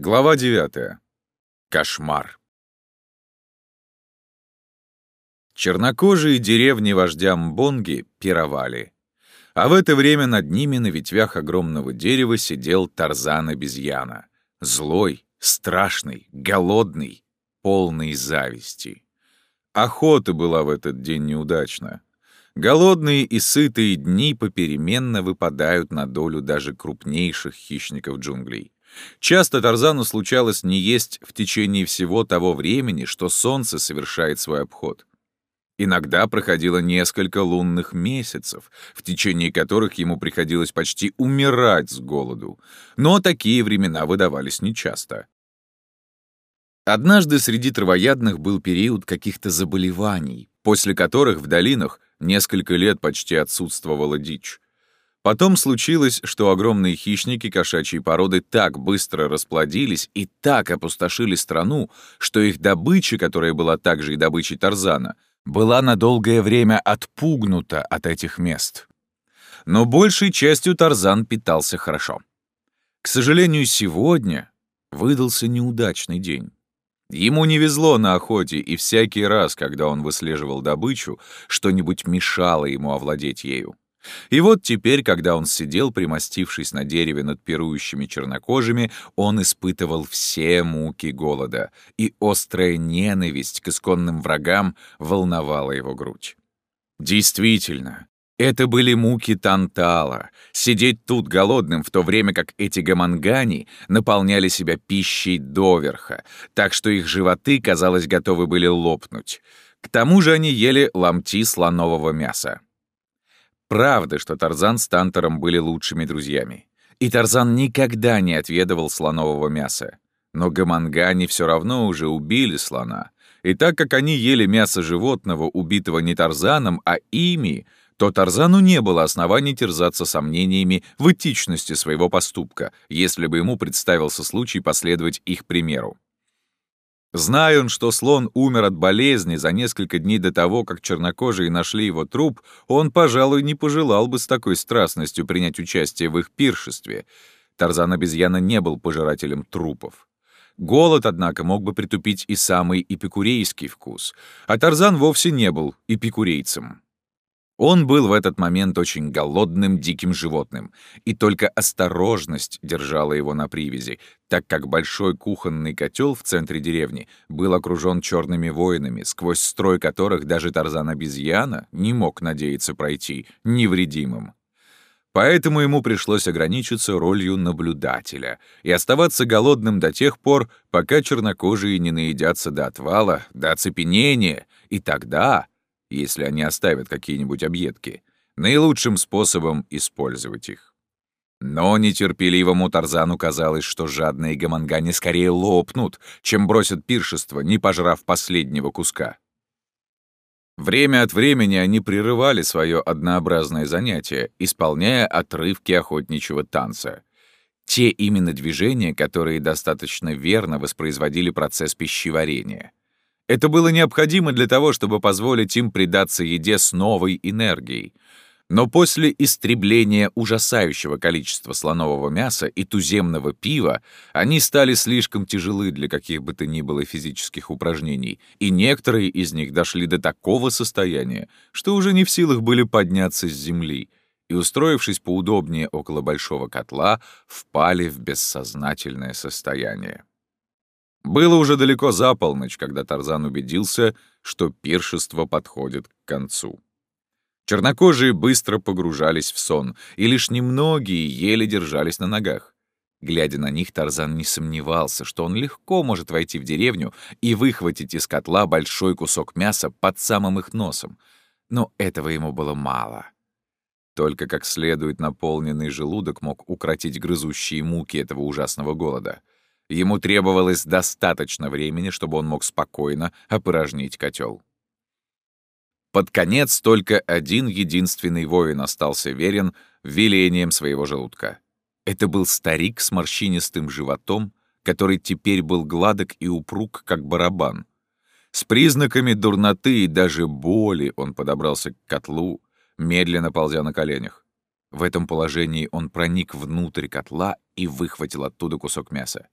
Глава 9. Кошмар. Чернокожие деревни вождя Мбонги пировали. А в это время над ними на ветвях огромного дерева сидел Тарзан-обезьяна. Злой, страшный, голодный, полный зависти. Охота была в этот день неудачна. Голодные и сытые дни попеременно выпадают на долю даже крупнейших хищников джунглей. Часто Тарзану случалось не есть в течение всего того времени, что солнце совершает свой обход. Иногда проходило несколько лунных месяцев, в течение которых ему приходилось почти умирать с голоду, но такие времена выдавались нечасто. Однажды среди травоядных был период каких-то заболеваний, после которых в долинах несколько лет почти отсутствовала дичь. Потом случилось, что огромные хищники кошачьей породы так быстро расплодились и так опустошили страну, что их добыча, которая была также и добычей Тарзана, была на долгое время отпугнута от этих мест. Но большей частью Тарзан питался хорошо. К сожалению, сегодня выдался неудачный день. Ему не везло на охоте, и всякий раз, когда он выслеживал добычу, что-нибудь мешало ему овладеть ею. И вот теперь, когда он сидел, примостившись на дереве над пирующими чернокожими, он испытывал все муки голода, и острая ненависть к исконным врагам волновала его грудь. Действительно, это были муки Тантала — сидеть тут голодным, в то время как эти гамангани наполняли себя пищей доверха, так что их животы, казалось, готовы были лопнуть. К тому же они ели ломти слонового мяса. Правда, что Тарзан с Тантором были лучшими друзьями. И Тарзан никогда не отведывал слонового мяса. Но гамангани все равно уже убили слона. И так как они ели мясо животного, убитого не Тарзаном, а ими, то Тарзану не было оснований терзаться сомнениями в этичности своего поступка, если бы ему представился случай последовать их примеру. Зная он, что слон умер от болезни за несколько дней до того, как чернокожие нашли его труп, он, пожалуй, не пожелал бы с такой страстностью принять участие в их пиршестве. Тарзан-обезьяна не был пожирателем трупов. Голод, однако, мог бы притупить и самый эпикурейский вкус, а Тарзан вовсе не был эпикурейцем. Он был в этот момент очень голодным диким животным, и только осторожность держала его на привязи, так как большой кухонный котел в центре деревни был окружен черными воинами, сквозь строй которых даже Тарзан-обезьяна не мог надеяться пройти невредимым. Поэтому ему пришлось ограничиться ролью наблюдателя и оставаться голодным до тех пор, пока чернокожие не наедятся до отвала, до оцепенения, и тогда если они оставят какие-нибудь объедки, наилучшим способом использовать их. Но нетерпеливому Тарзану казалось, что жадные гамангани скорее лопнут, чем бросят пиршество, не пожрав последнего куска. Время от времени они прерывали свое однообразное занятие, исполняя отрывки охотничьего танца. Те именно движения, которые достаточно верно воспроизводили процесс пищеварения. Это было необходимо для того, чтобы позволить им предаться еде с новой энергией. Но после истребления ужасающего количества слонового мяса и туземного пива они стали слишком тяжелы для каких бы то ни было физических упражнений, и некоторые из них дошли до такого состояния, что уже не в силах были подняться с земли, и, устроившись поудобнее около большого котла, впали в бессознательное состояние. Было уже далеко за полночь, когда Тарзан убедился, что пиршество подходит к концу. Чернокожие быстро погружались в сон, и лишь немногие еле держались на ногах. Глядя на них, Тарзан не сомневался, что он легко может войти в деревню и выхватить из котла большой кусок мяса под самым их носом. Но этого ему было мало. Только как следует наполненный желудок мог укротить грызущие муки этого ужасного голода — Ему требовалось достаточно времени, чтобы он мог спокойно опорожнить котел. Под конец только один единственный воин остался верен велением своего желудка. Это был старик с морщинистым животом, который теперь был гладок и упруг, как барабан. С признаками дурноты и даже боли он подобрался к котлу, медленно ползя на коленях. В этом положении он проник внутрь котла и выхватил оттуда кусок мяса.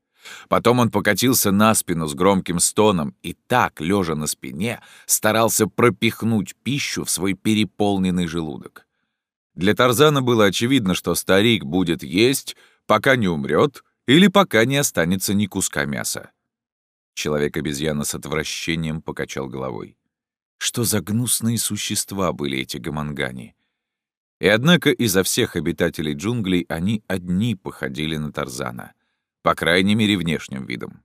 Потом он покатился на спину с громким стоном и так, лежа на спине, старался пропихнуть пищу в свой переполненный желудок. Для Тарзана было очевидно, что старик будет есть, пока не умрет или пока не останется ни куска мяса. Человек-обезьяна с отвращением покачал головой. Что за гнусные существа были эти гамангани? И однако изо всех обитателей джунглей они одни походили на Тарзана — по крайней мере, внешним видом.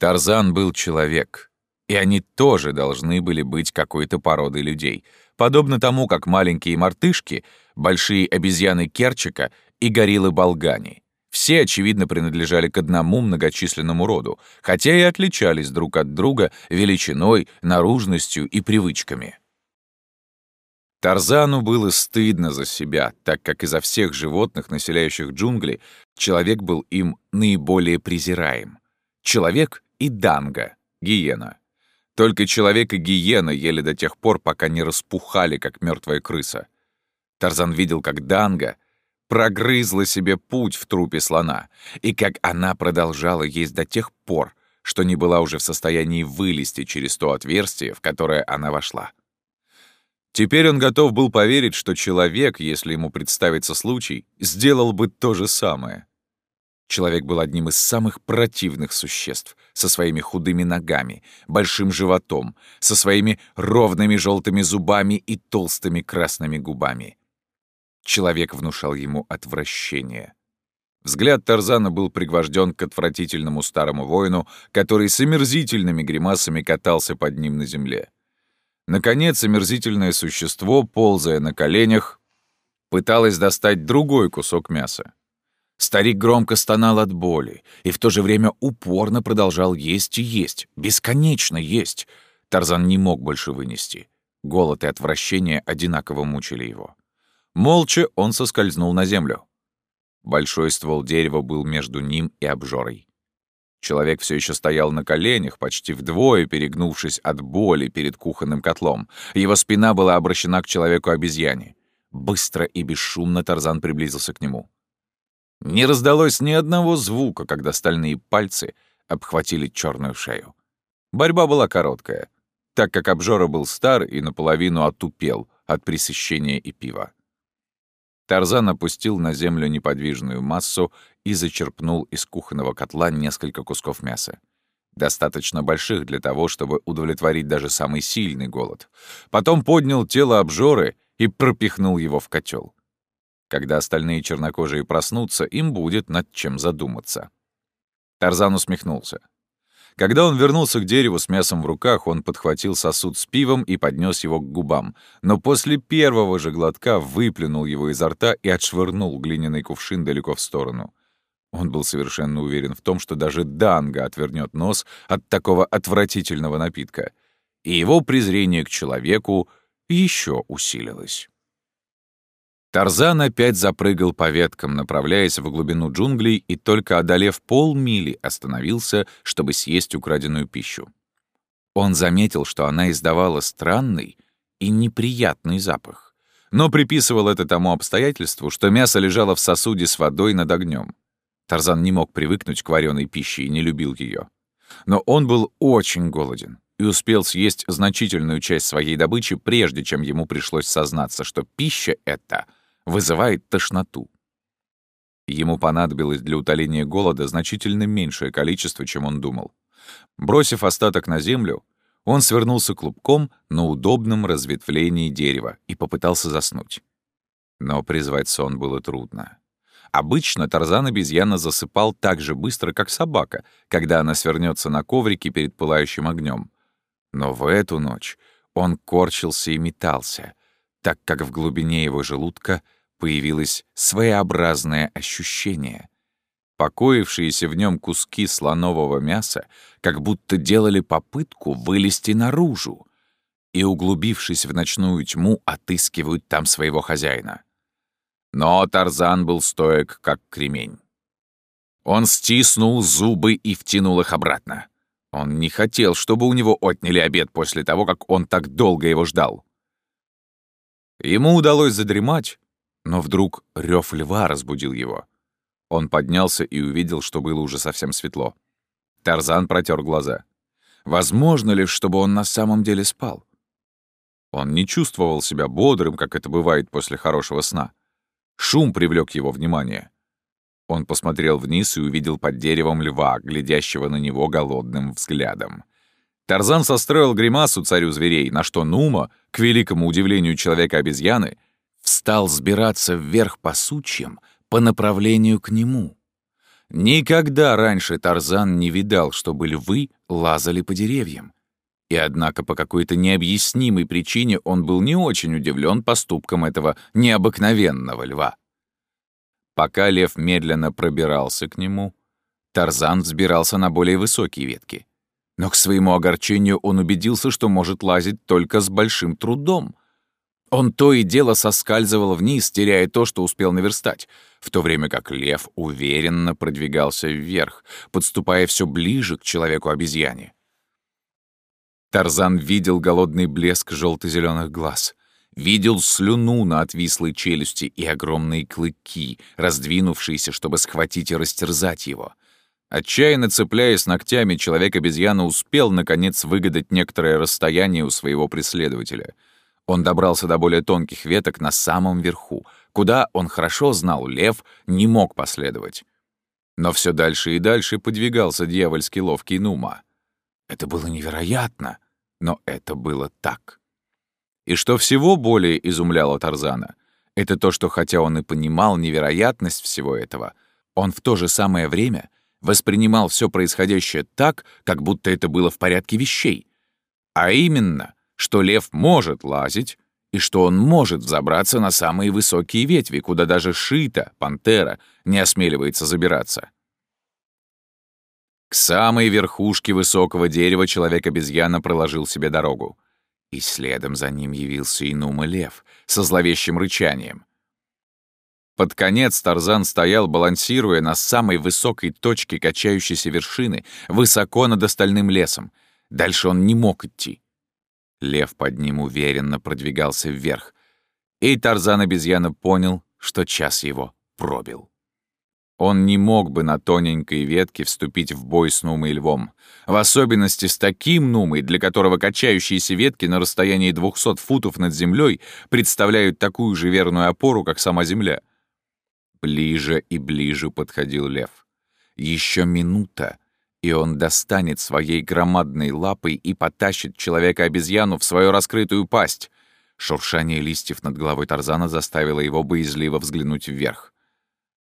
Тарзан был человек, и они тоже должны были быть какой-то породой людей, подобно тому, как маленькие мартышки, большие обезьяны Керчика и гориллы Болгани. Все, очевидно, принадлежали к одному многочисленному роду, хотя и отличались друг от друга величиной, наружностью и привычками. Тарзану было стыдно за себя, так как изо всех животных, населяющих джунгли, человек был им наиболее презираем. Человек и данга, гиена. Только человек и гиена ели до тех пор, пока не распухали, как мертвая крыса. Тарзан видел, как данга прогрызла себе путь в трупе слона, и как она продолжала есть до тех пор, что не была уже в состоянии вылезти через то отверстие, в которое она вошла. Теперь он готов был поверить, что человек, если ему представится случай, сделал бы то же самое. Человек был одним из самых противных существ, со своими худыми ногами, большим животом, со своими ровными желтыми зубами и толстыми красными губами. Человек внушал ему отвращение. Взгляд Тарзана был пригвожден к отвратительному старому воину, который с омерзительными гримасами катался под ним на земле. Наконец, омерзительное существо, ползая на коленях, пыталось достать другой кусок мяса. Старик громко стонал от боли и в то же время упорно продолжал есть и есть, бесконечно есть. Тарзан не мог больше вынести. Голод и отвращение одинаково мучили его. Молча он соскользнул на землю. Большой ствол дерева был между ним и обжорой. Человек все еще стоял на коленях, почти вдвое перегнувшись от боли перед кухонным котлом. Его спина была обращена к человеку-обезьяне. Быстро и бесшумно Тарзан приблизился к нему. Не раздалось ни одного звука, когда стальные пальцы обхватили черную шею. Борьба была короткая, так как обжора был стар и наполовину отупел от пресыщения и пива. Тарзан опустил на землю неподвижную массу и зачерпнул из кухонного котла несколько кусков мяса. Достаточно больших для того, чтобы удовлетворить даже самый сильный голод. Потом поднял тело обжоры и пропихнул его в котел. Когда остальные чернокожие проснутся, им будет над чем задуматься. Тарзан усмехнулся. Когда он вернулся к дереву с мясом в руках, он подхватил сосуд с пивом и поднес его к губам, но после первого же глотка выплюнул его изо рта и отшвырнул глиняный кувшин далеко в сторону. Он был совершенно уверен в том, что даже Данга отвернет нос от такого отвратительного напитка, и его презрение к человеку еще усилилось. Тарзан опять запрыгал по веткам, направляясь в глубину джунглей, и только одолев полмили остановился, чтобы съесть украденную пищу. Он заметил, что она издавала странный и неприятный запах, но приписывал это тому обстоятельству, что мясо лежало в сосуде с водой над огнем. Тарзан не мог привыкнуть к вареной пище и не любил ее. Но он был очень голоден и успел съесть значительную часть своей добычи, прежде чем ему пришлось сознаться, что пища эта — вызывает тошноту. Ему понадобилось для утоления голода значительно меньшее количество, чем он думал. Бросив остаток на землю, он свернулся клубком на удобном разветвлении дерева и попытался заснуть. Но призвать сон было трудно. Обычно Тарзан-обезьяна засыпал так же быстро, как собака, когда она свернется на коврике перед пылающим огнем. Но в эту ночь он корчился и метался, так как в глубине его желудка появилось своеобразное ощущение. Покоившиеся в нем куски слонового мяса как будто делали попытку вылезти наружу и, углубившись в ночную тьму, отыскивают там своего хозяина. Но Тарзан был стоек, как кремень. Он стиснул зубы и втянул их обратно. Он не хотел, чтобы у него отняли обед после того, как он так долго его ждал. Ему удалось задремать, но вдруг рев льва разбудил его. Он поднялся и увидел, что было уже совсем светло. Тарзан протер глаза. Возможно ли, чтобы он на самом деле спал? Он не чувствовал себя бодрым, как это бывает после хорошего сна. Шум привлек его внимание. Он посмотрел вниз и увидел под деревом льва, глядящего на него голодным взглядом. Тарзан состроил гримасу царю зверей, на что Нума, к великому удивлению человека-обезьяны, встал сбираться вверх по сучьям по направлению к нему. Никогда раньше Тарзан не видал, чтобы львы лазали по деревьям. И однако по какой-то необъяснимой причине он был не очень удивлен поступком этого необыкновенного льва. Пока лев медленно пробирался к нему, Тарзан взбирался на более высокие ветки. Но к своему огорчению он убедился, что может лазить только с большим трудом. Он то и дело соскальзывал вниз, теряя то, что успел наверстать, в то время как лев уверенно продвигался вверх, подступая все ближе к человеку-обезьяне. Тарзан видел голодный блеск желто-зеленых глаз, видел слюну на отвислой челюсти и огромные клыки, раздвинувшиеся, чтобы схватить и растерзать его — Отчаянно цепляясь ногтями, человек-обезьяна успел, наконец, выгадать некоторое расстояние у своего преследователя. Он добрался до более тонких веток на самом верху, куда, он хорошо знал, лев не мог последовать. Но все дальше и дальше подвигался дьявольский ловкий Нума. Это было невероятно, но это было так. И что всего более изумляло Тарзана, это то, что хотя он и понимал невероятность всего этого, он в то же самое время — воспринимал все происходящее так, как будто это было в порядке вещей. А именно, что лев может лазить, и что он может взобраться на самые высокие ветви, куда даже Шита, пантера, не осмеливается забираться. К самой верхушке высокого дерева человек-обезьяна проложил себе дорогу. И следом за ним явился Инума лев со зловещим рычанием. Под конец Тарзан стоял, балансируя на самой высокой точке качающейся вершины, высоко над остальным лесом. Дальше он не мог идти. Лев под ним уверенно продвигался вверх. И Тарзан-обезьяна понял, что час его пробил. Он не мог бы на тоненькой ветке вступить в бой с Нумой львом. В особенности с таким Нумой, для которого качающиеся ветки на расстоянии 200 футов над землей представляют такую же верную опору, как сама земля — Ближе и ближе подходил лев. Еще минута, и он достанет своей громадной лапой и потащит человека-обезьяну в свою раскрытую пасть. Шуршание листьев над головой Тарзана заставило его боязливо взглянуть вверх.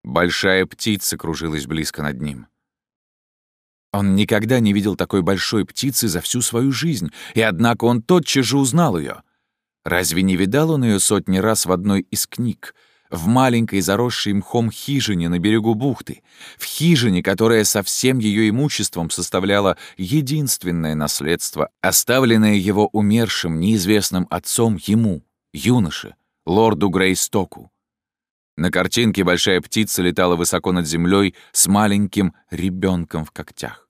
Большая птица кружилась близко над ним. Он никогда не видел такой большой птицы за всю свою жизнь, и однако он тотчас же узнал ее. Разве не видал он ее сотни раз в одной из книг — в маленькой заросшей мхом хижине на берегу бухты, в хижине, которая со всем ее имуществом составляла единственное наследство, оставленное его умершим неизвестным отцом ему, юноше, лорду Грейстоку. На картинке большая птица летала высоко над землей с маленьким ребенком в когтях.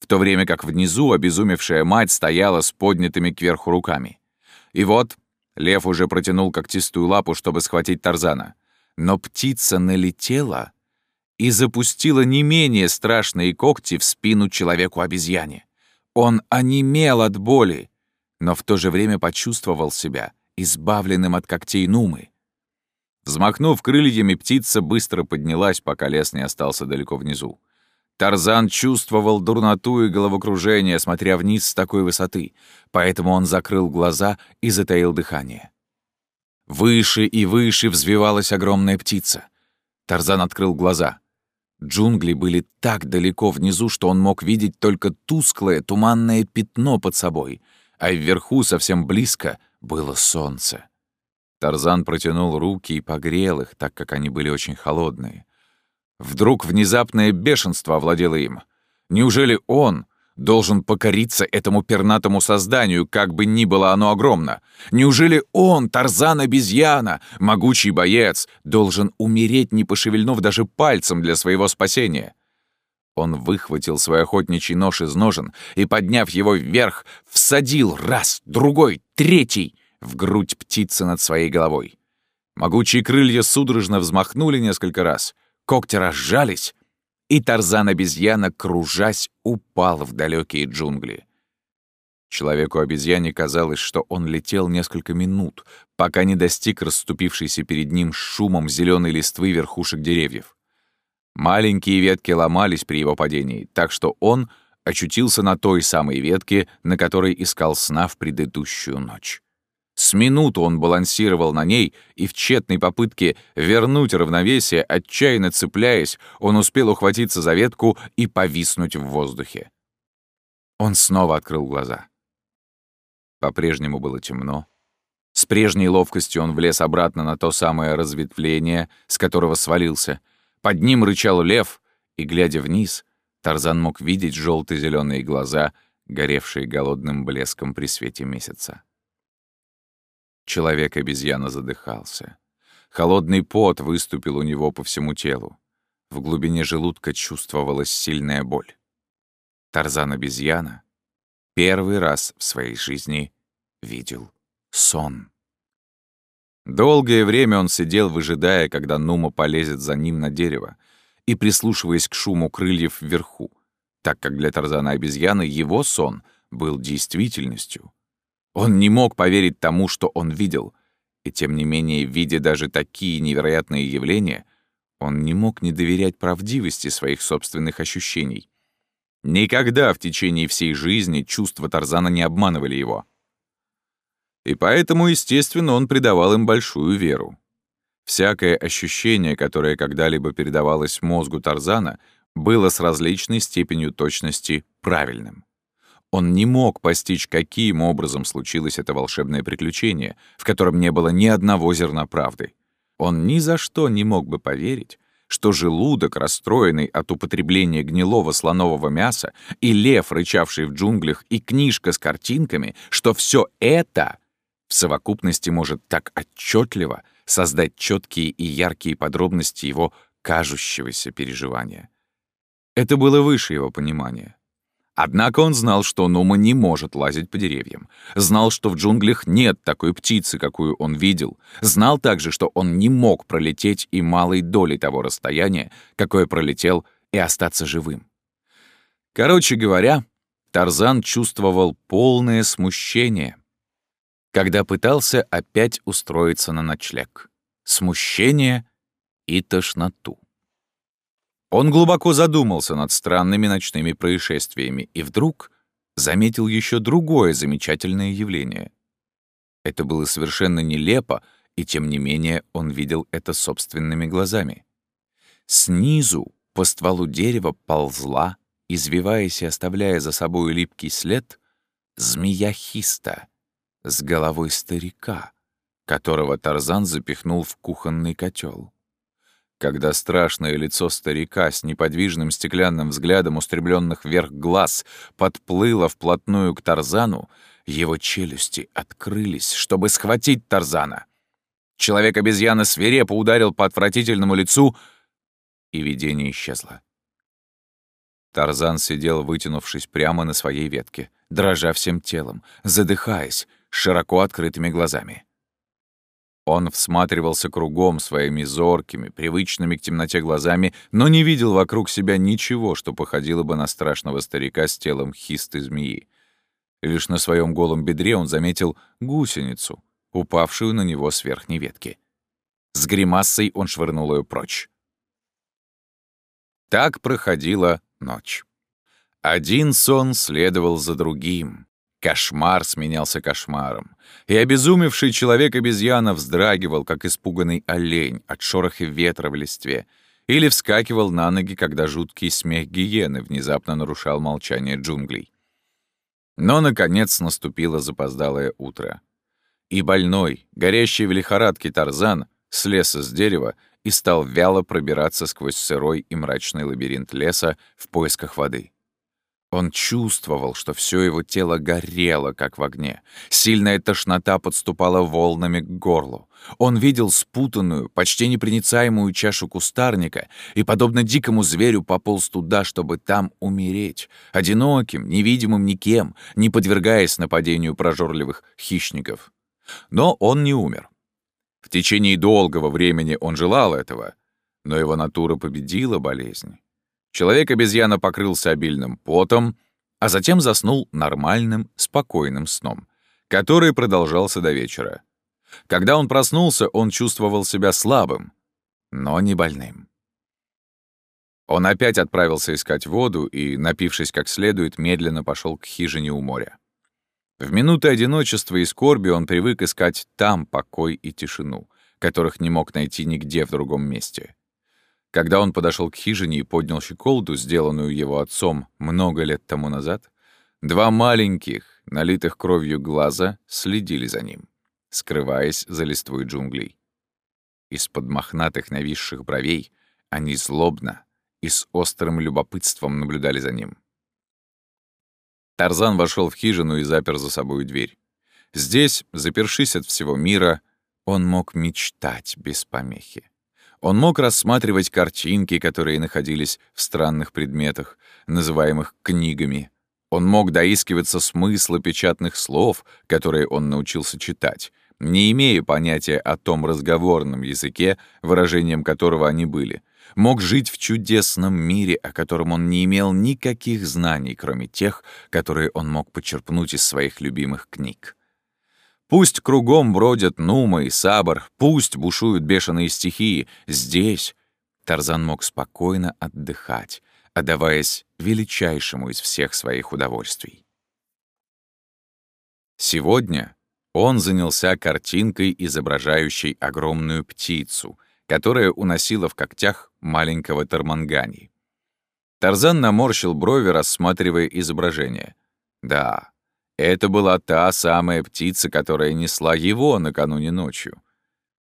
В то время как внизу обезумевшая мать стояла с поднятыми кверху руками. И вот Лев уже протянул когтистую лапу, чтобы схватить Тарзана. Но птица налетела и запустила не менее страшные когти в спину человеку-обезьяне. Он онемел от боли, но в то же время почувствовал себя избавленным от когтей Нумы. Взмахнув крыльями, птица быстро поднялась, пока лес не остался далеко внизу. Тарзан чувствовал дурноту и головокружение, смотря вниз с такой высоты, поэтому он закрыл глаза и затаил дыхание. Выше и выше взвивалась огромная птица. Тарзан открыл глаза. Джунгли были так далеко внизу, что он мог видеть только тусклое туманное пятно под собой, а вверху совсем близко было солнце. Тарзан протянул руки и погрел их, так как они были очень холодные. Вдруг внезапное бешенство овладело им. Неужели он должен покориться этому пернатому созданию, как бы ни было оно огромно? Неужели он, Тарзан-обезьяна, могучий боец, должен умереть, не пошевельнув даже пальцем для своего спасения? Он выхватил свой охотничий нож из ножен и, подняв его вверх, всадил раз, другой, третий в грудь птицы над своей головой. Могучие крылья судорожно взмахнули несколько раз — когти разжались, и Тарзан-обезьяна, кружась, упал в далекие джунгли. Человеку-обезьяне казалось, что он летел несколько минут, пока не достиг расступившейся перед ним шумом зеленой листвы верхушек деревьев. Маленькие ветки ломались при его падении, так что он очутился на той самой ветке, на которой искал сна в предыдущую ночь. С минуту он балансировал на ней, и в тщетной попытке вернуть равновесие, отчаянно цепляясь, он успел ухватиться за ветку и повиснуть в воздухе. Он снова открыл глаза. По-прежнему было темно. С прежней ловкостью он влез обратно на то самое разветвление, с которого свалился. Под ним рычал лев, и, глядя вниз, Тарзан мог видеть желто зеленые глаза, горевшие голодным блеском при свете месяца. Человек-обезьяна задыхался. Холодный пот выступил у него по всему телу. В глубине желудка чувствовалась сильная боль. Тарзан-обезьяна первый раз в своей жизни видел сон. Долгое время он сидел, выжидая, когда Нума полезет за ним на дерево, и прислушиваясь к шуму крыльев вверху, так как для Тарзана-обезьяны его сон был действительностью — он не мог поверить тому, что он видел, и тем не менее, видя даже такие невероятные явления, он не мог не доверять правдивости своих собственных ощущений. Никогда в течение всей жизни чувства Тарзана не обманывали его. И поэтому, естественно, он придавал им большую веру. Всякое ощущение, которое когда-либо передавалось мозгу Тарзана, было с различной степенью точности правильным. Он не мог постичь, каким образом случилось это волшебное приключение, в котором не было ни одного зерна правды. Он ни за что не мог бы поверить, что желудок, расстроенный от употребления гнилого слонового мяса, и лев, рычавший в джунглях, и книжка с картинками, что все это в совокупности может так отчетливо создать четкие и яркие подробности его кажущегося переживания. Это было выше его понимания. Однако он знал, что Нума не может лазить по деревьям. Знал, что в джунглях нет такой птицы, какую он видел. Знал также, что он не мог пролететь и малой доли того расстояния, какое пролетел, и остаться живым. Короче говоря, Тарзан чувствовал полное смущение, когда пытался опять устроиться на ночлег. Смущение и тошноту. Он глубоко задумался над странными ночными происшествиями и вдруг заметил еще другое замечательное явление. Это было совершенно нелепо, и тем не менее он видел это собственными глазами. Снизу по стволу дерева ползла, извиваясь и оставляя за собой липкий след, змея хиста с головой старика, которого Тарзан запихнул в кухонный котел. Когда страшное лицо старика с неподвижным стеклянным взглядом устремленных вверх глаз подплыло вплотную к Тарзану, его челюсти открылись, чтобы схватить Тарзана. Человек-обезьяна свирепо ударил по отвратительному лицу, и видение исчезло. Тарзан сидел, вытянувшись прямо на своей ветке, дрожа всем телом, задыхаясь, широко открытыми глазами. Он всматривался кругом своими зоркими, привычными к темноте глазами, но не видел вокруг себя ничего, что походило бы на страшного старика с телом хистой змеи. Лишь на своем голом бедре он заметил гусеницу, упавшую на него с верхней ветки. С гримассой он швырнул ее прочь. Так проходила ночь. Один сон следовал за другим. Кошмар сменялся кошмаром. И обезумевший человек-обезьяна вздрагивал, как испуганный олень от шороха ветра в листве, или вскакивал на ноги, когда жуткий смех гиены внезапно нарушал молчание джунглей. Но, наконец, наступило запоздалое утро. И больной, горящий в лихорадке Тарзан, слез с дерева и стал вяло пробираться сквозь сырой и мрачный лабиринт леса в поисках воды. Он чувствовал, что все его тело горело, как в огне. Сильная тошнота подступала волнами к горлу. Он видел спутанную, почти непроницаемую чашу кустарника и, подобно дикому зверю, пополз туда, чтобы там умереть, одиноким, невидимым никем, не подвергаясь нападению прожорливых хищников. Но он не умер. В течение долгого времени он желал этого, Но его натура победила болезнь. Человек-обезьяна покрылся обильным потом, а затем заснул нормальным, спокойным сном, который продолжался до вечера. Когда он проснулся, он чувствовал себя слабым, но не больным. Он опять отправился искать воду и, напившись как следует, медленно пошел к хижине у моря. В минуты одиночества и скорби он привык искать там покой и тишину, которых не мог найти нигде в другом месте. Когда он подошел к хижине и поднял щеколду, сделанную его отцом много лет тому назад, два маленьких, налитых кровью глаза следили за ним, скрываясь за листвой джунглей. Из-под мохнатых нависших бровей они злобно и с острым любопытством наблюдали за ним. Тарзан вошел в хижину и запер за собой дверь. Здесь, запершись от всего мира, он мог мечтать без помехи. Он мог рассматривать картинки, которые находились в странных предметах, называемых книгами. Он мог доискиваться смысла печатных слов, которые он научился читать, не имея понятия о том разговорном языке, выражением которого они были — мог жить в чудесном мире, о котором он не имел никаких знаний, кроме тех, которые он мог почерпнуть из своих любимых книг. Пусть кругом бродят Нума и Сабр, пусть бушуют бешеные стихии, здесь Тарзан мог спокойно отдыхать, отдаваясь величайшему из всех своих удовольствий. Сегодня он занялся картинкой, изображающей огромную птицу, которая уносила в когтях маленького Тармангани. Тарзан наморщил брови, рассматривая изображение. Да, это была та самая птица, которая несла его накануне ночью.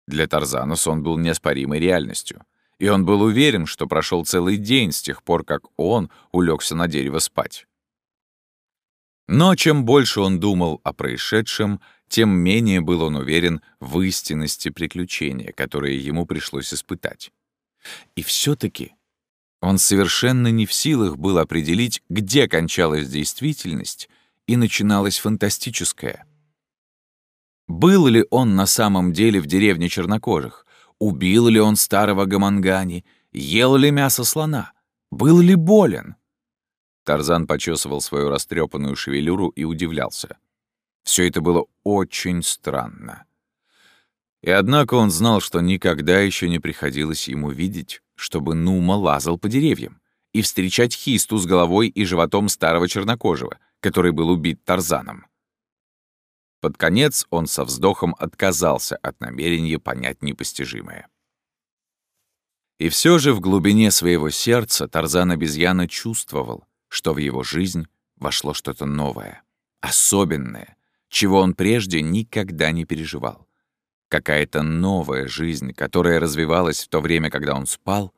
Для Тарзана сон был неоспоримой реальностью, и он был уверен, что прошел целый день с тех пор, как он улегся на дерево спать. Но чем больше он думал о происшедшем, тем менее был он уверен в истинности приключения, которое ему пришлось испытать. И все таки он совершенно не в силах был определить, где кончалась действительность и начиналась фантастическая. Был ли он на самом деле в деревне чернокожих? Убил ли он старого Гамангани? Ел ли мясо слона? Был ли болен? Тарзан почесывал свою растрепанную шевелюру и удивлялся. Все это было очень странно. И однако он знал, что никогда еще не приходилось ему видеть, чтобы Нума лазал по деревьям и встречать хисту с головой и животом старого чернокожего, который был убит Тарзаном. Под конец он со вздохом отказался от намерения понять непостижимое. И все же в глубине своего сердца Тарзан-обезьяна чувствовал, что в его жизнь вошло что-то новое, особенное, чего он прежде никогда не переживал. Какая-то новая жизнь, которая развивалась в то время, когда он спал,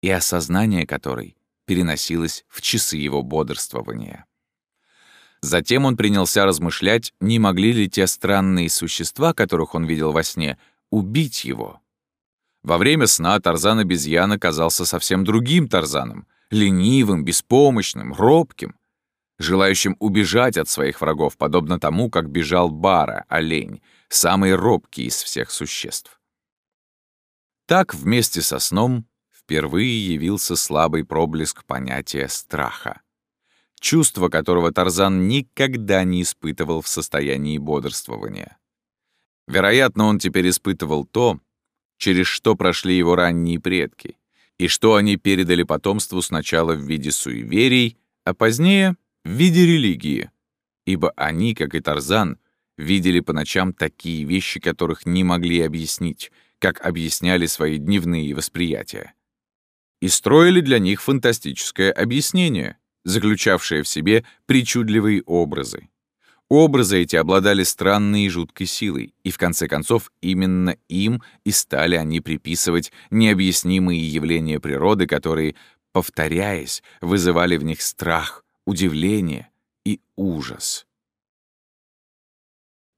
и осознание которой переносилось в часы его бодрствования. Затем он принялся размышлять, не могли ли те странные существа, которых он видел во сне, убить его. Во время сна Тарзан-обезьян оказался совсем другим Тарзаном, ленивым, беспомощным, робким — желающим убежать от своих врагов, подобно тому, как бежал Бара, олень, самый робкий из всех существ. Так вместе со сном впервые явился слабый проблеск понятия страха, чувство которого Тарзан никогда не испытывал в состоянии бодрствования. Вероятно, он теперь испытывал то, через что прошли его ранние предки, и что они передали потомству сначала в виде суеверий, а позднее в виде религии, ибо они, как и Тарзан, видели по ночам такие вещи, которых не могли объяснить, как объясняли свои дневные восприятия. И строили для них фантастическое объяснение, заключавшее в себе причудливые образы. Образы эти обладали странной и жуткой силой, и в конце концов именно им и стали они приписывать необъяснимые явления природы, которые, повторяясь, вызывали в них страх, удивление и ужас.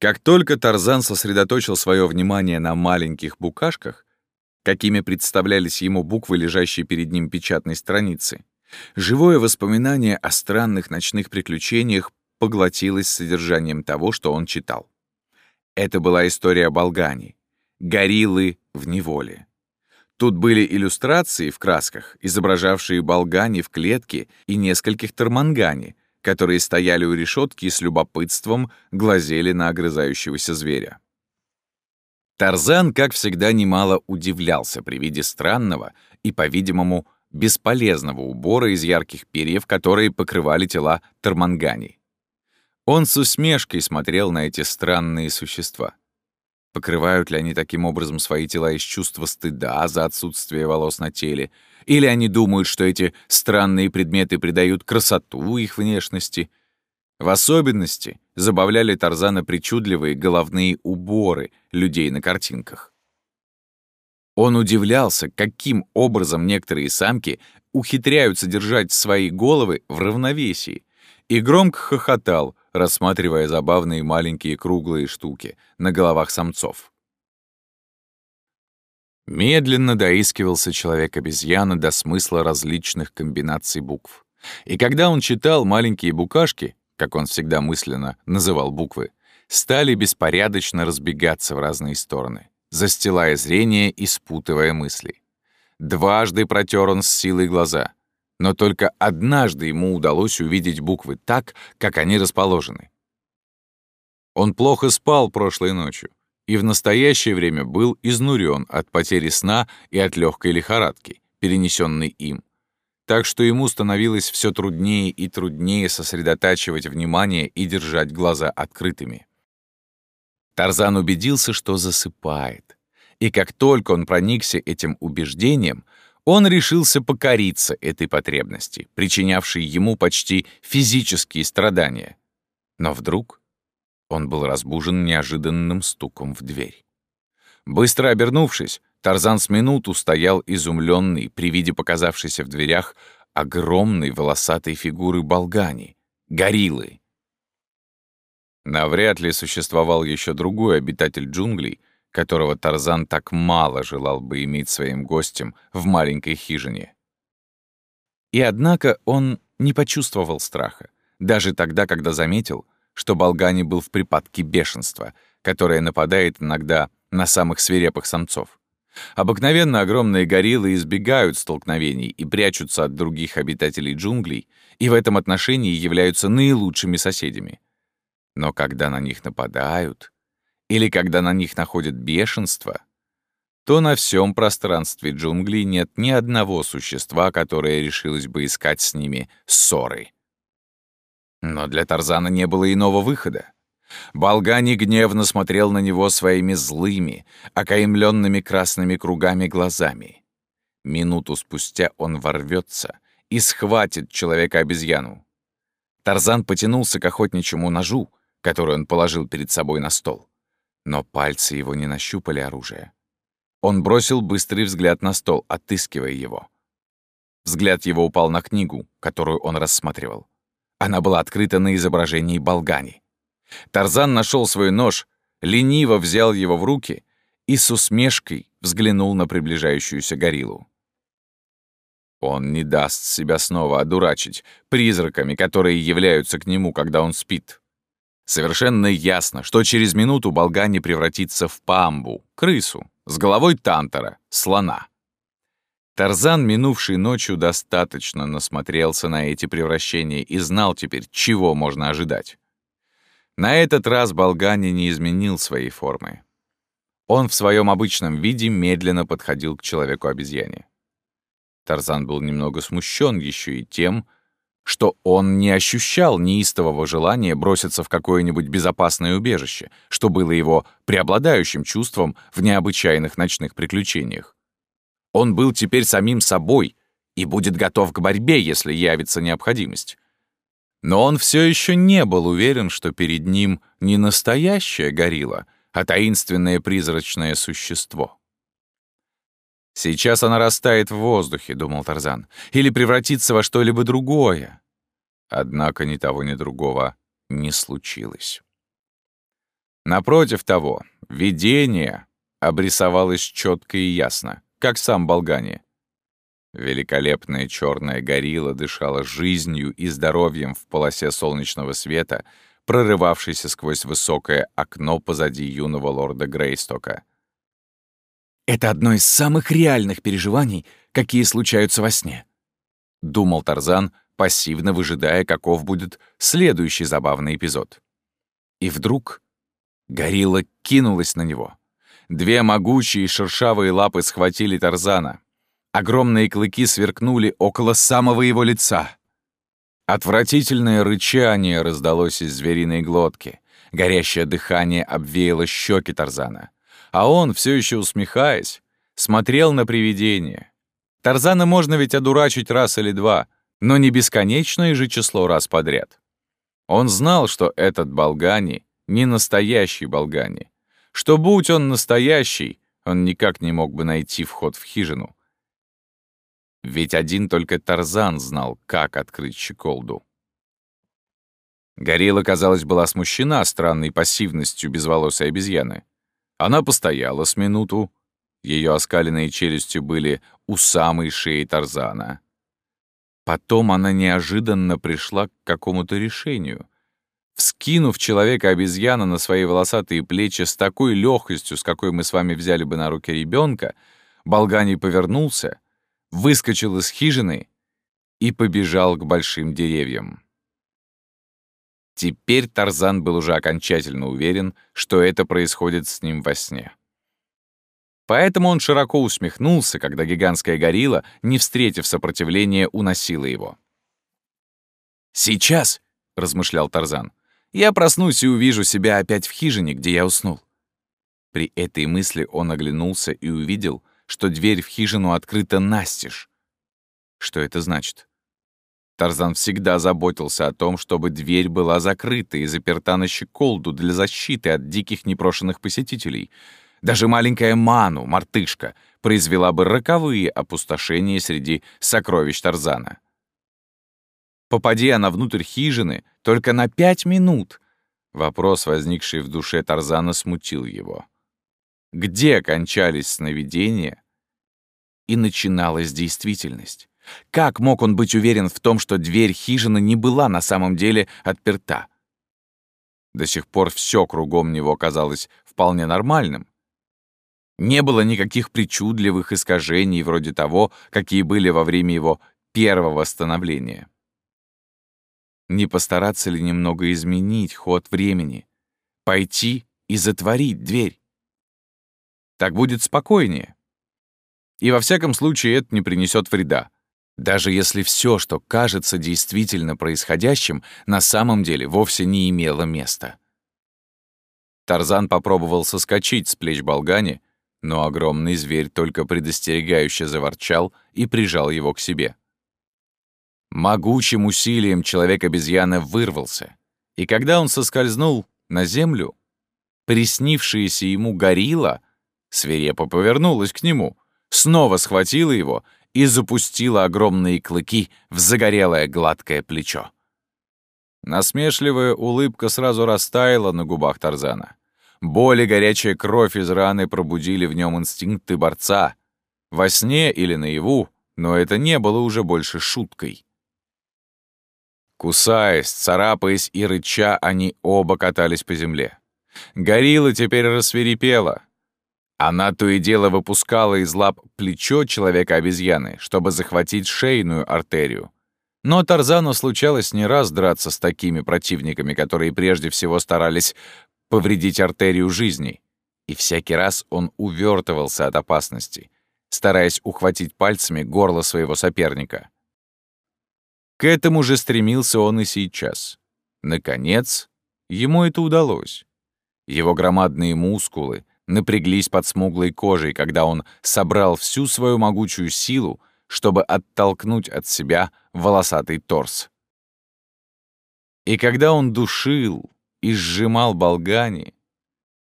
Как только Тарзан сосредоточил свое внимание на маленьких букашках, какими представлялись ему буквы, лежащие перед ним печатной страницы, живое воспоминание о странных ночных приключениях поглотилось содержанием того, что он читал. Это была история Болгани, гориллы в неволе. Тут были иллюстрации в красках, изображавшие болгани в клетке и нескольких тормангани, которые стояли у решетки и с любопытством глазели на огрызающегося зверя. Тарзан, как всегда, немало удивлялся при виде странного и, по-видимому, бесполезного убора из ярких перьев, которые покрывали тела Тармангани. Он с усмешкой смотрел на эти странные существа. Покрывают ли они таким образом свои тела из чувства стыда за отсутствие волос на теле? Или они думают, что эти странные предметы придают красоту их внешности? В особенности забавляли Тарзана причудливые головные уборы людей на картинках. Он удивлялся, каким образом некоторые самки ухитряются держать свои головы в равновесии, и громко хохотал, рассматривая забавные маленькие круглые штуки на головах самцов. Медленно доискивался человек-обезьяна до смысла различных комбинаций букв. И когда он читал маленькие букашки, как он всегда мысленно называл буквы, стали беспорядочно разбегаться в разные стороны застилая зрение и спутывая мысли. Дважды протер он с силой глаза, но только однажды ему удалось увидеть буквы так, как они расположены. Он плохо спал прошлой ночью и в настоящее время был изнурен от потери сна и от легкой лихорадки, перенесенной им. Так что ему становилось все труднее и труднее сосредотачивать внимание и держать глаза открытыми. Тарзан убедился, что засыпает. И как только он проникся этим убеждением, он решился покориться этой потребности, причинявшей ему почти физические страдания. Но вдруг он был разбужен неожиданным стуком в дверь. Быстро обернувшись, Тарзан с минуту стоял изумленный при виде показавшейся в дверях огромной волосатой фигуры болгани, гориллы. Навряд ли существовал еще другой обитатель джунглей, которого Тарзан так мало желал бы иметь своим гостем в маленькой хижине. И однако он не почувствовал страха, даже тогда, когда заметил, что Болгани был в припадке бешенства, которое нападает иногда на самых свирепых самцов. Обыкновенно огромные гориллы избегают столкновений и прячутся от других обитателей джунглей, и в этом отношении являются наилучшими соседями. Но когда на них нападают, или когда на них находят бешенство, то на всем пространстве джунглей нет ни одного существа, которое решилось бы искать с ними ссоры. Но для Тарзана не было иного выхода. Болгани гневно смотрел на него своими злыми, окаемленными красными кругами глазами. Минуту спустя он ворвется и схватит человека-обезьяну. Тарзан потянулся к охотничьему ножу, который он положил перед собой на стол. Но пальцы его не нащупали оружие. Он бросил быстрый взгляд на стол, отыскивая его. Взгляд его упал на книгу, которую он рассматривал. Она была открыта на изображении Болгани. Тарзан нашел свой нож, лениво взял его в руки и с усмешкой взглянул на приближающуюся гориллу. Он не даст себя снова одурачить призраками, которые являются к нему, когда он спит. Совершенно ясно, что через минуту Болгани превратится в памбу, крысу, с головой тантора, слона. Тарзан, минувший ночью, достаточно насмотрелся на эти превращения и знал теперь, чего можно ожидать. На этот раз Болгани не изменил своей формы. Он в своем обычном виде медленно подходил к человеку-обезьяне. Тарзан был немного смущен еще и тем, что он не ощущал неистового желания броситься в какое-нибудь безопасное убежище, что было его преобладающим чувством в необычайных ночных приключениях. Он был теперь самим собой и будет готов к борьбе, если явится необходимость. Но он все еще не был уверен, что перед ним не настоящая горилла, а таинственное призрачное существо. «Сейчас она растает в воздухе», — думал Тарзан, «или превратится во что-либо другое». Однако ни того, ни другого не случилось. Напротив того, видение обрисовалось четко и ясно, как сам Болгани. Великолепная черная горилла дышала жизнью и здоровьем в полосе солнечного света, прорывавшейся сквозь высокое окно позади юного лорда Грейстока. Это одно из самых реальных переживаний, какие случаются во сне. Думал Тарзан, пассивно выжидая, каков будет следующий забавный эпизод. И вдруг горилла кинулась на него. Две могучие шершавые лапы схватили Тарзана. Огромные клыки сверкнули около самого его лица. Отвратительное рычание раздалось из звериной глотки. Горящее дыхание обвеяло щеки Тарзана. А он, все еще усмехаясь, смотрел на привидение. Тарзана можно ведь одурачить раз или два, но не бесконечное же число раз подряд. Он знал, что этот Болгани не настоящий Болгани, что будь он настоящий, он никак не мог бы найти вход в хижину. Ведь один только Тарзан знал, как открыть щеколду. Горилла, казалось, была смущена странной пассивностью безволосой обезьяны. Она постояла с минуту. Ее оскаленные челюсти были у самой шеи Тарзана. Потом она неожиданно пришла к какому-то решению. Вскинув человека-обезьяна на свои волосатые плечи с такой легкостью, с какой мы с вами взяли бы на руки ребенка, Болгани повернулся, выскочил из хижины и побежал к большим деревьям. Теперь Тарзан был уже окончательно уверен, что это происходит с ним во сне. Поэтому он широко усмехнулся, когда гигантская горилла, не встретив сопротивления, уносила его. «Сейчас», — размышлял Тарзан, — «я проснусь и увижу себя опять в хижине, где я уснул». При этой мысли он оглянулся и увидел, что дверь в хижину открыта настежь. Что это значит? Тарзан всегда заботился о том, чтобы дверь была закрыта и заперта на щеколду для защиты от диких непрошенных посетителей. Даже маленькая Ману, мартышка, произвела бы роковые опустошения среди сокровищ Тарзана. Попади она внутрь хижины только на пять минут. Вопрос, возникший в душе Тарзана, смутил его. Где кончались сновидения и начиналась действительность? Как мог он быть уверен в том, что дверь хижины не была на самом деле отперта? До сих пор все кругом него казалось вполне нормальным. Не было никаких причудливых искажений вроде того, какие были во время его первого становления. Не постараться ли немного изменить ход времени, пойти и затворить дверь? Так будет спокойнее. И во всяком случае это не принесет вреда. Даже если все, что кажется действительно происходящим, на самом деле вовсе не имело места. Тарзан попробовал соскочить с плеч Болгани, но огромный зверь только предостерегающе заворчал и прижал его к себе. Могучим усилием человек-обезьяна вырвался, и когда он соскользнул на землю, приснившаяся ему горилла свирепо повернулась к нему, снова схватила его и запустила огромные клыки в загорелое гладкое плечо. Насмешливая улыбка сразу растаяла на губах Тарзана. Боль горячая кровь из раны пробудили в нем инстинкты борца. Во сне или наяву, но это не было уже больше шуткой. Кусаясь, царапаясь и рыча, они оба катались по земле. Горилла теперь рассверепела. Она то и дело выпускала из лап плечо человека-обезьяны, чтобы захватить шейную артерию. Но Тарзану случалось не раз драться с такими противниками, которые прежде всего старались повредить артерию жизни. И всякий раз он увертывался от опасности, стараясь ухватить пальцами горло своего соперника. К этому же стремился он и сейчас. Наконец, ему это удалось. Его громадные мускулы, напряглись под смуглой кожей, когда он собрал всю свою могучую силу, чтобы оттолкнуть от себя волосатый торс. И когда он душил и сжимал болгани,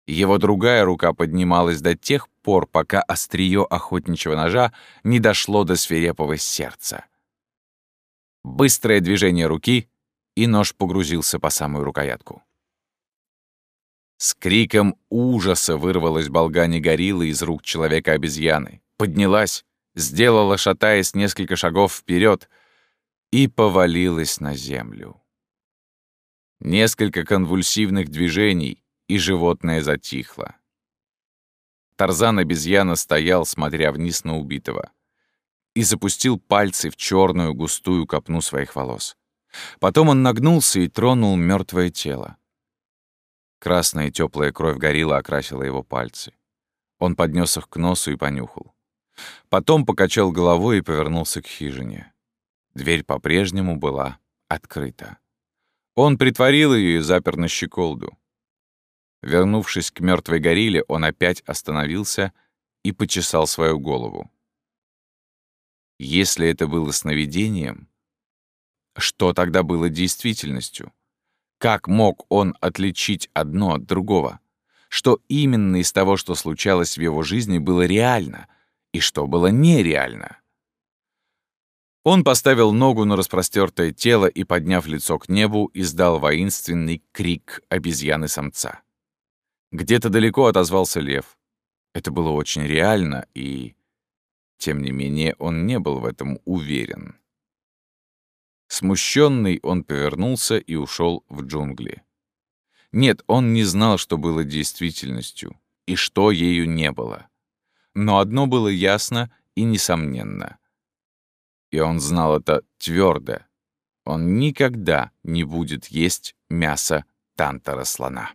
его другая рука поднималась до тех пор, пока острие охотничьего ножа не дошло до свирепого сердца. Быстрое движение руки, и нож погрузился по самую рукоятку. С криком ужаса вырвалась болгани гориллы из рук человека-обезьяны, поднялась, сделала, шатаясь несколько шагов вперед, и повалилась на землю. Несколько конвульсивных движений, и животное затихло. Тарзан-обезьяна стоял, смотря вниз на убитого, и запустил пальцы в черную густую копну своих волос. Потом он нагнулся и тронул мертвое тело. Красная теплая кровь горила окрасила его пальцы. Он поднес их к носу и понюхал. Потом покачал головой и повернулся к хижине. Дверь по-прежнему была открыта. Он притворил ее и запер на щеколду. Вернувшись к мертвой горилле, он опять остановился и почесал свою голову. Если это было сновидением, что тогда было действительностью? Как мог он отличить одно от другого? Что именно из того, что случалось в его жизни, было реально, и что было нереально? Он поставил ногу на распростертое тело и, подняв лицо к небу, издал воинственный крик обезьяны-самца. Где-то далеко отозвался лев. Это было очень реально, и... Тем не менее, он не был в этом уверен. Смущенный, он повернулся и ушел в джунгли. Нет, он не знал, что было действительностью, и что ею не было. Но одно было ясно и несомненно. И он знал это твердо. Он никогда не будет есть мясо тантара слона.